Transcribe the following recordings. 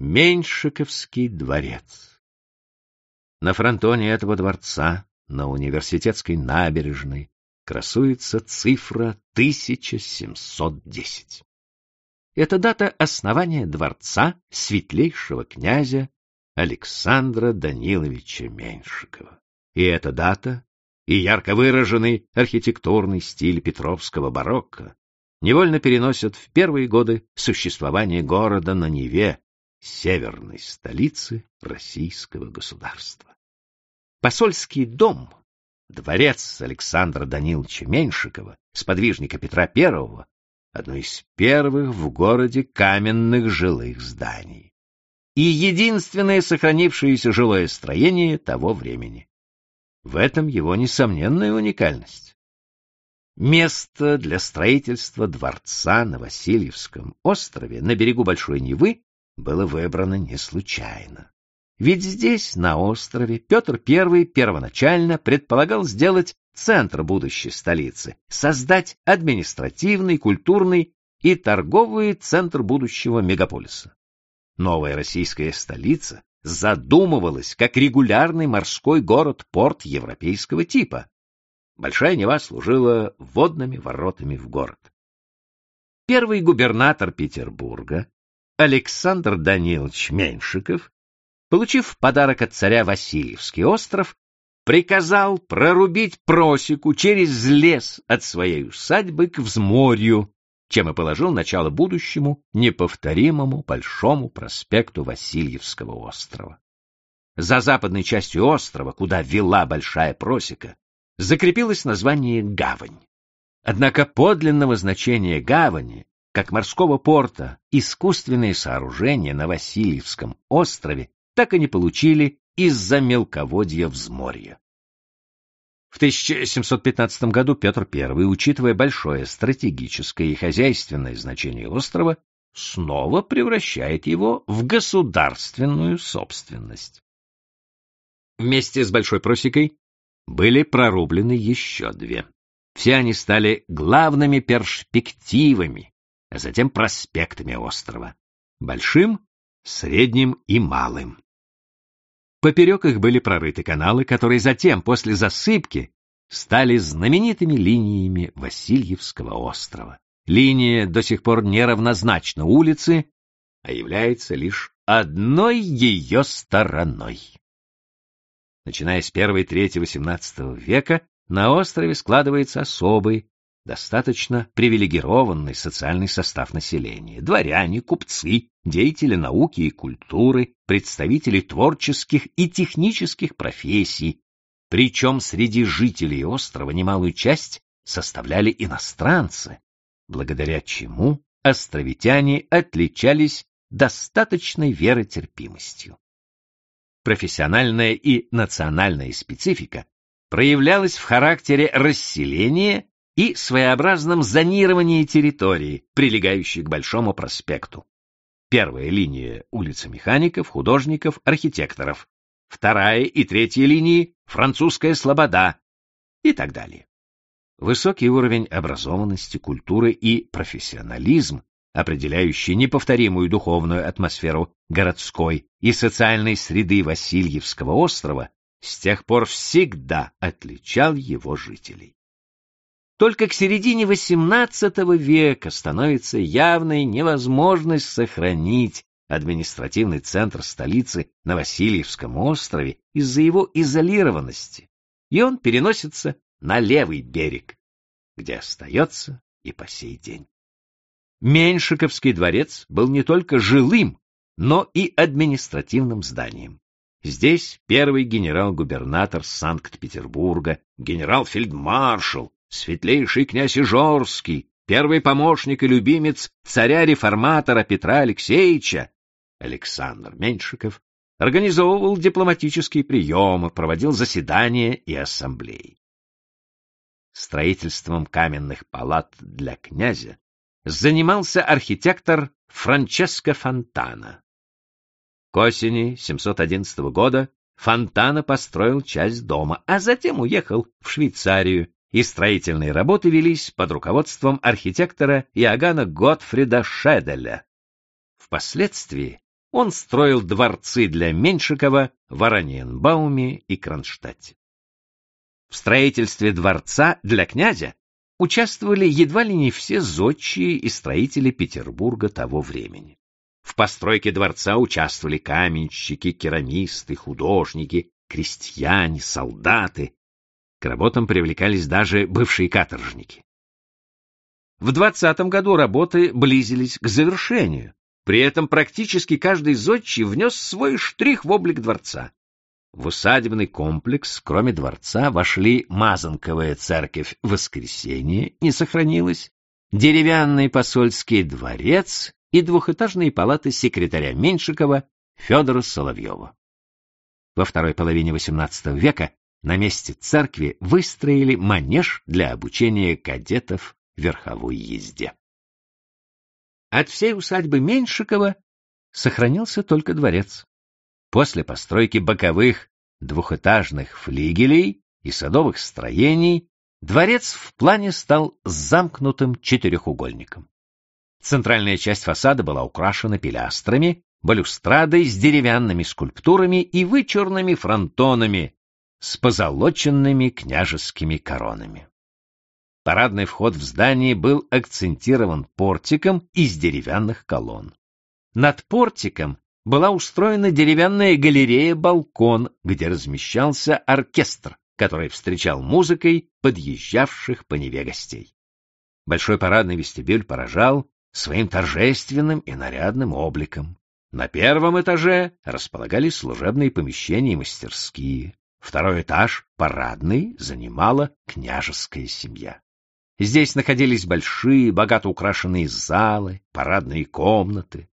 Меньшиковский дворец. На фронтоне этого дворца, на университетской набережной, красуется цифра 1710. Это дата основания дворца светлейшего князя Александра Даниловича Меньшикова. И эта дата, и ярко выраженный архитектурный стиль петровского барокко невольно переносят в первые годы существования города на Неве, северной столицы российского государства. Посольский дом, дворец Александра Даниловича Меньшикова, сподвижника Петра I, одно из первых в городе каменных жилых зданий и единственное сохранившееся жилое строение того времени. В этом его несомненная уникальность. Место для строительства дворца на Васильевском острове на берегу Большой Невы было выбрано не случайно. Ведь здесь, на острове, Петр I первоначально предполагал сделать центр будущей столицы, создать административный, культурный и торговый центр будущего мегаполиса. Новая российская столица задумывалась как регулярный морской город-порт европейского типа. Большая Нева служила водными воротами в город. Первый губернатор Петербурга, Александр Данилович Меньшиков, получив в подарок от царя Васильевский остров, приказал прорубить просеку через лес от своей усадьбы к взморью, чем и положил начало будущему неповторимому Большому проспекту Васильевского острова. За западной частью острова, куда вела Большая просека, закрепилось название «Гавань». Однако подлинного значения гавани, как морского порта, искусственные сооружения на Васильевском острове так и не получили из-за мелководья взморья. В 1715 году Петр I, учитывая большое стратегическое и хозяйственное значение острова, снова превращает его в государственную собственность. Вместе с Большой просекой были прорублены еще две. Все они стали главными перспективами, а затем проспектами острова. Большим, средним и малым. Поперек их были прорыты каналы, которые затем, после засыпки, стали знаменитыми линиями Васильевского острова. Линия до сих пор неравнозначна улице, а является лишь одной ее стороной. Начиная с первой трети XVIII века на острове складывается особый, достаточно привилегированный социальный состав населения. Дворяне, купцы, деятели науки и культуры, представители творческих и технических профессий. Причем среди жителей острова немалую часть составляли иностранцы, благодаря чему островитяне отличались достаточной веротерпимостью. Профессиональная и национальная специфика проявлялась в характере расселения и своеобразном зонировании территории, прилегающей к Большому проспекту. Первая линия — улица механиков, художников, архитекторов. Вторая и третья линии — французская слобода и так далее. Высокий уровень образованности, культуры и профессионализм, определяющий неповторимую духовную атмосферу городской и социальной среды Васильевского острова, с тех пор всегда отличал его жителей. Только к середине XVIII века становится явной невозможность сохранить административный центр столицы на Васильевском острове из-за его изолированности, и он переносится на левый берег, где остается и по сей день. Меньшиковский дворец был не только жилым, но и административным зданием. Здесь первый генерал-губернатор Санкт-Петербурга, генерал-фельдмаршал, светлейший князь Ижорский, первый помощник и любимец царя-реформатора Петра Алексеевича, Александр Меньшиков, организовывал дипломатические приемы, проводил заседания и ассамблеи. Строительством каменных палат для князя занимался архитектор Франческо Фонтана. К осени 711 года Фонтана построил часть дома, а затем уехал в Швейцарию, и строительные работы велись под руководством архитектора Иоганна Готфрида Шеделя. Впоследствии он строил дворцы для Меньшикова в Ораниенбауме и Кронштадте. В строительстве дворца для князя участвовали едва ли не все зодчие и строители Петербурга того времени. В постройке дворца участвовали каменщики, керамисты, художники, крестьяне, солдаты. К работам привлекались даже бывшие каторжники. В двадцатом году работы близились к завершению. При этом практически каждый зодчий внес свой штрих в облик дворца. В усадебный комплекс, кроме дворца, вошли Мазанковая церковь Воскресения, не сохранилась, деревянный посольский дворец и двухэтажные палаты секретаря Меньшикова Федора Соловьева. Во второй половине XVIII века на месте церкви выстроили манеж для обучения кадетов верховой езде. От всей усадьбы Меньшикова сохранился только дворец. После постройки боковых двухэтажных флигелей и садовых строений дворец в плане стал замкнутым четырехугольником. Центральная часть фасада была украшена пилястрами, балюстрадой с деревянными скульптурами и вычурными фронтонами с позолоченными княжескими коронами. Парадный вход в здание был акцентирован портиком из деревянных колонн. Над портиком была устроена деревянная галерея-балкон, где размещался оркестр, который встречал музыкой подъезжавших по Неве гостей. Большой парадный вестибюль поражал своим торжественным и нарядным обликом. На первом этаже располагались служебные помещения и мастерские. Второй этаж, парадный, занимала княжеская семья. Здесь находились большие, богато украшенные залы, парадные комнаты.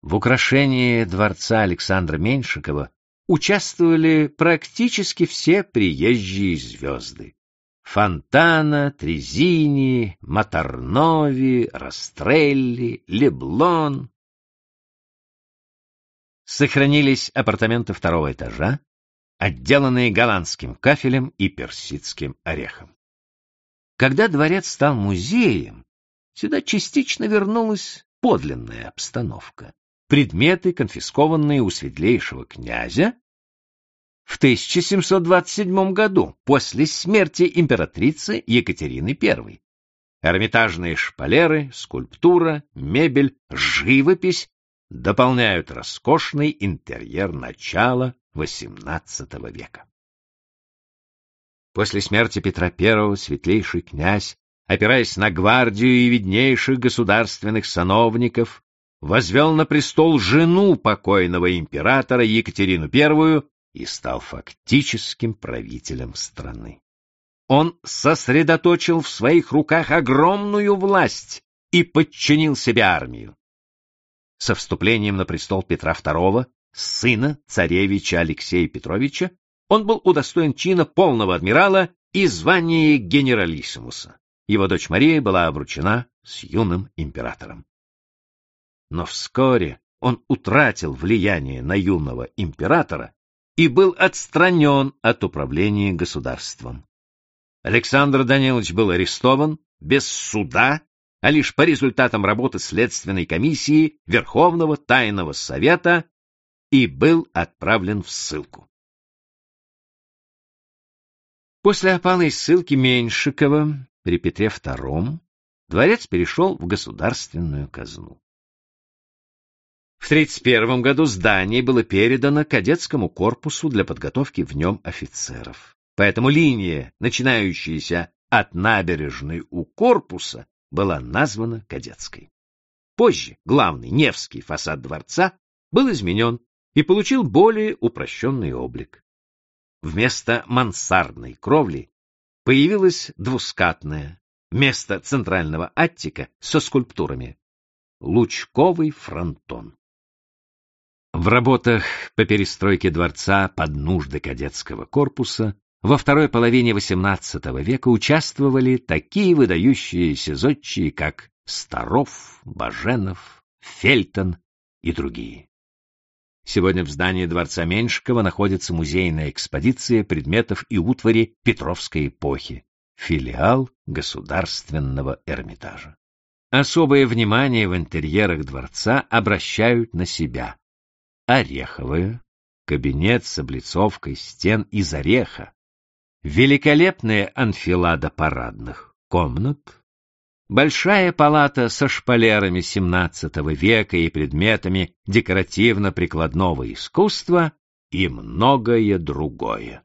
В украшении дворца Александра Меньшикова участвовали практически все приезжие звезды. Фонтана, Трезини, Маторнови, Растрелли, Леблон. Сохранились апартаменты второго этажа, отделанные голландским кафелем и персидским орехом. Когда дворец стал музеем, сюда частично вернулась подлинная обстановка. Предметы, конфискованные у светлейшего князя, в 1727 году, после смерти императрицы Екатерины I. Эрмитажные шпалеры, скульптура, мебель, живопись дополняют роскошный интерьер начала XVIII века. После смерти Петра I светлейший князь, опираясь на гвардию и виднейших государственных сановников, возвел на престол жену покойного императора Екатерину I и стал фактическим правителем страны. Он сосредоточил в своих руках огромную власть и подчинил себе армию. Со вступлением на престол Петра II, сына царевича Алексея Петровича, он был удостоен чина полного адмирала и звания генералиссимуса. Его дочь Мария была обручена с юным императором. Но вскоре он утратил влияние на юного императора и был отстранен от управления государством. Александр Данилович был арестован без суда, а лишь по результатам работы Следственной комиссии Верховного Тайного Совета и был отправлен в ссылку. После опалой ссылки Меньшикова при Петре II дворец перешел в государственную казну. В 1931 году здание было передано кадетскому корпусу для подготовки в нем офицеров. Поэтому линия, начинающаяся от набережной у корпуса, была названа кадетской. Позже главный Невский фасад дворца был изменен и получил более упрощенный облик. Вместо мансардной кровли появилась двускатная, вместо центрального аттика со скульптурами, лучковый фронтон. В работах по перестройке дворца под нужды кадетского корпуса во второй половине XVIII века участвовали такие выдающиеся зодчие, как Старов, Баженов, Фельтон и другие. Сегодня в здании дворца Меньшикова находится музейная экспозиция предметов и утвари Петровской эпохи, филиал Государственного Эрмитажа. Особое внимание в интерьерах дворца обращают на себя ореховая, кабинет с облицовкой стен из ореха, великолепная анфилада парадных комнат, большая палата со шпалерами XVII века и предметами декоративно-прикладного искусства и многое другое.